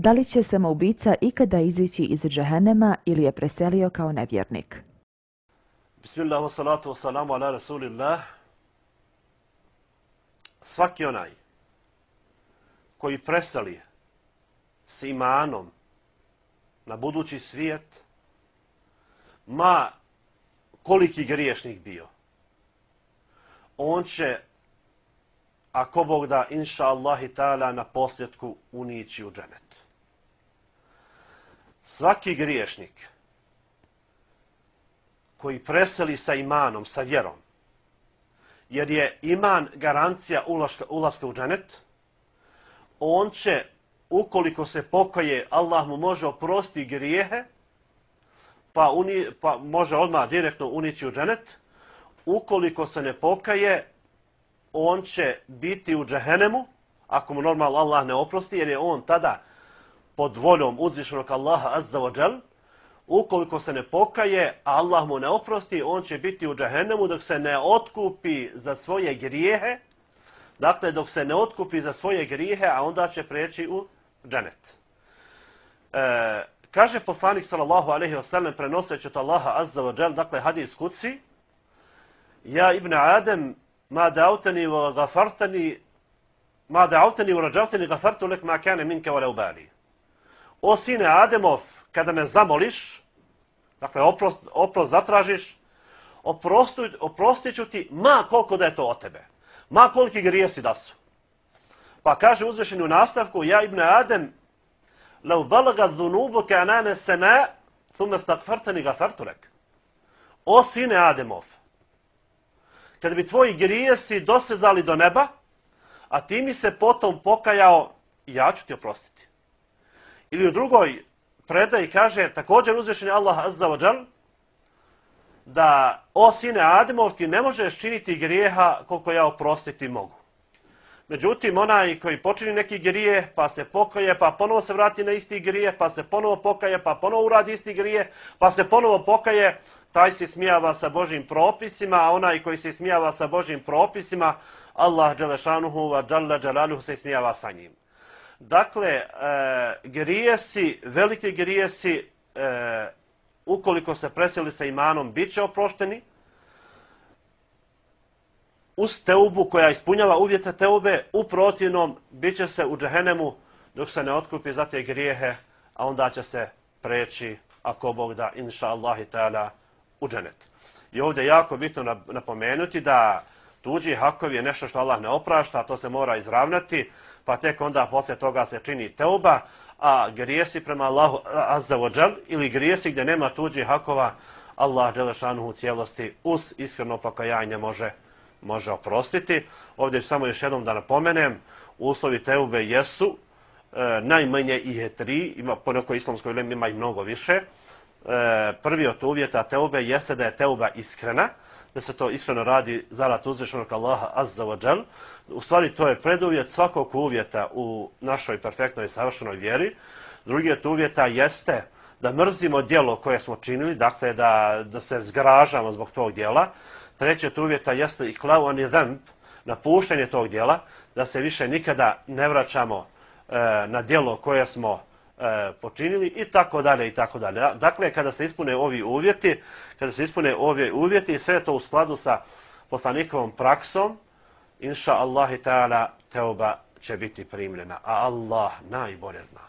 Da li će samoubica ikada izići iz džehennema ili je preselio kao nevjernik? Bismillah, wassalatu wassalamu ala rasulillah. Svaki onaj koji preseli s imanom na budući svijet, ma koliki griješnik bio, on će, ako Bog da, inša Allah i ta'ala, na posljedku unići u dženetu. Svaki griješnik koji preseli sa imanom, sa vjerom, jer je iman garancija ulaska, ulaska u dženet, on će, ukoliko se pokaje, Allah mu može oprosti grijehe, pa, uni, pa može odmah direktno unići u dženet. Ukoliko se ne pokaje, on će biti u džehenemu, ako mu normalno Allah ne oprosti, jer je on tada pod voljom uzvišenog Allaha azza wa džel, ukoliko se ne pokaje, a Allah mu ne oprosti, on će biti u džahennemu dok se ne otkupi za svoje grijehe, dakle dok se ne otkupi za svoje grijehe, a onda će preći u dženet. E, kaže poslanik sallallahu alaihi wa sallam prenoseći od Allaha azza wa džel, dakle hadis kuci, ja ibn Adem, ma da'utani wa gafartani, ma da'utani wa rađautani gafartu lek ma kane minke wa leubali. O sine Ademov, kada me zamoliš, dakle oprost, oprost zatražiš, oprostuj, oprostit ću ti ma koliko da je to od tebe. Ma koliki grijesi da su. Pa kaže uzvešeni u nastavku, ja ibn Adem, lau balaga dhunubu ke anane sema, thume stakfartani gafartulek. O sine Ademov, kada bi tvoji grijesi dosezali do neba, a ti mi se potom pokajao, ja ću ti oprostiti. Ili u drugoj predaj kaže također uzvišeni Allah azza wa džal, da o sine Ademov ti ne možeš činiti grijeha koliko ja oprostiti mogu. Međutim, onaj koji počini neki grije, pa se pokaje, pa ponovo se vrati na isti grije, pa se ponovo pokaje, pa ponovo uradi isti grije, pa se ponovo pokaje, taj se smijava sa Božim propisima, a onaj koji se smijava sa Božim propisima, Allah Đelešanuhu wa Đalla Đalaluhu se smijava sa njim. Dakle, e, grijesi, velike grijesi, e, ukoliko se preseli sa imanom, bit će oprošteni. Uz teubu koja ispunjava uvjete teube, u protivnom, bit će se u džehenemu dok se ne otkupi za te grijehe, a onda će se preći, ako Bog da, inša Allahi ta'ala, u dženet. I ovdje je jako bitno napomenuti da tuđi hakovi je nešto što Allah ne oprašta, to se mora izravnati, pa tek onda poslije toga se čini teuba, a grijesi prema Allahu azza wa ili grijesi gdje nema tuđih hakova, Allah Đelešanu u cijelosti uz iskreno pokajanje može, može oprostiti. Ovdje samo još jednom da napomenem, uslovi teube jesu, e, najmanje ih je tri, ima, po nekoj islamskoj lemi ima i mnogo više. E, prvi od uvjeta teube jeste da je teuba iskrena, da se to iskreno radi zarad uzvišenog Allaha azza wa džel. U stvari to je preduvjet svakog uvjeta u našoj perfektnoj i savršenoj vjeri. Drugi od uvjeta jeste da mrzimo dijelo koje smo činili, dakle da, da se zgražamo zbog tog dijela. Treći od uvjeta jeste i klavani zemp, napuštenje tog dijela, da se više nikada ne vraćamo e, na dijelo koje smo E, počinili i tako dalje i tako dalje. Dakle, kada se ispune ovi uvjeti, kada se ispune ovi uvjeti i sve to u skladu sa poslanikovom praksom, inša Allahi ta'ala, teoba će biti primljena. A Allah najbolje zna.